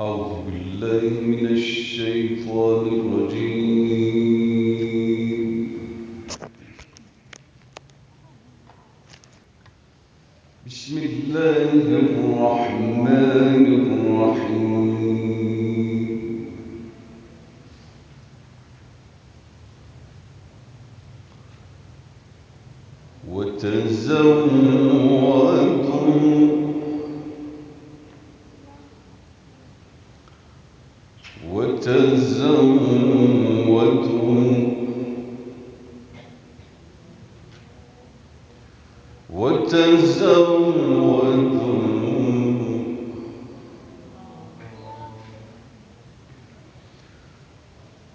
أعوذ بالله من الشيطان الرجيم. بسم الله الرحمن الرحيم. وتزودوا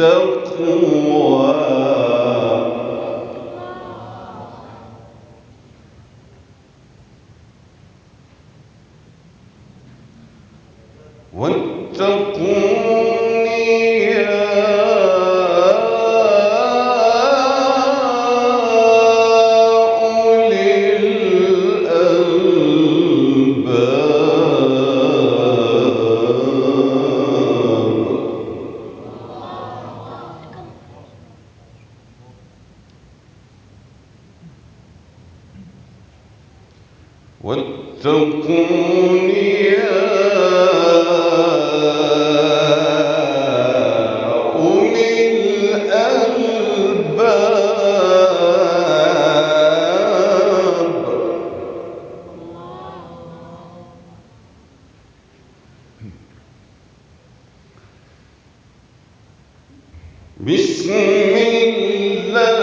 التقوى واتقوني يا أولي الألباب. بسم الله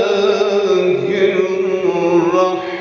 الرحمن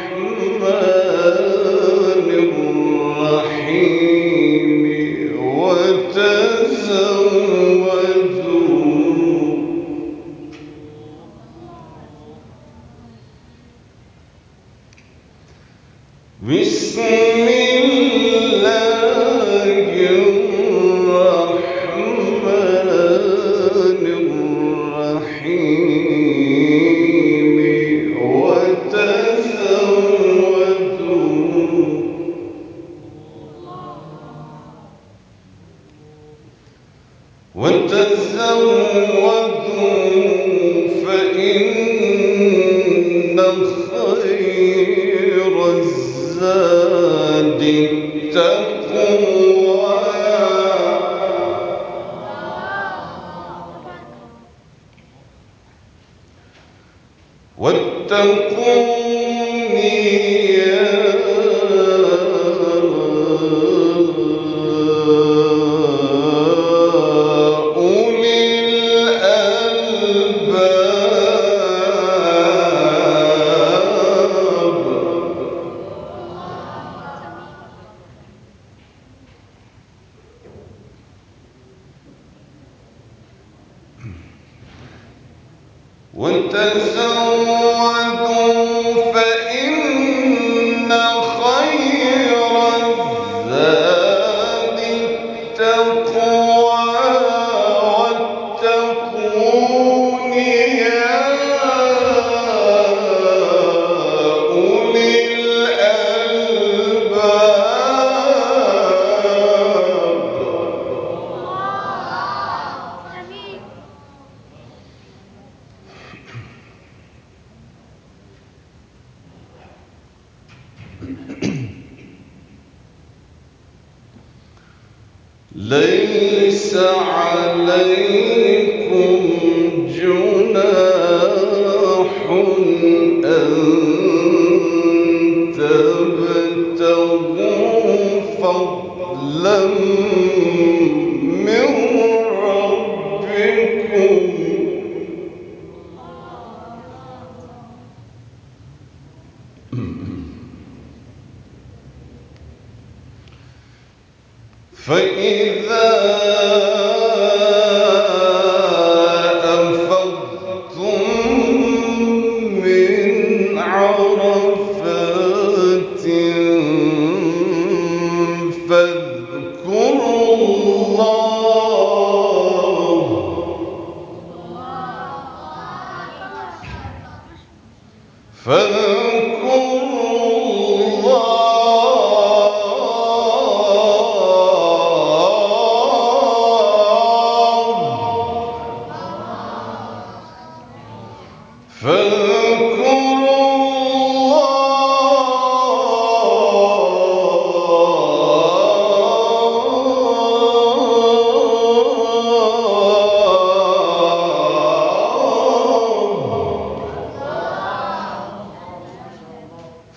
خير الزاد التقوى ليس عليكم جناح أن تبتغوا فضلا من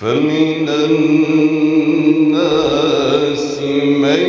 فمن الناس من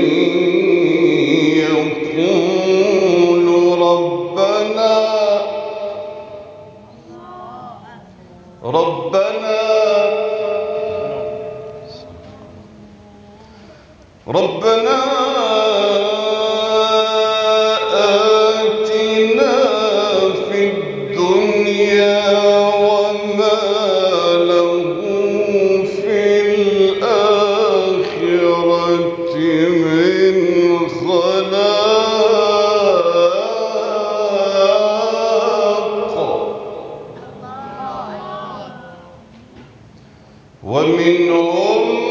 ومنهم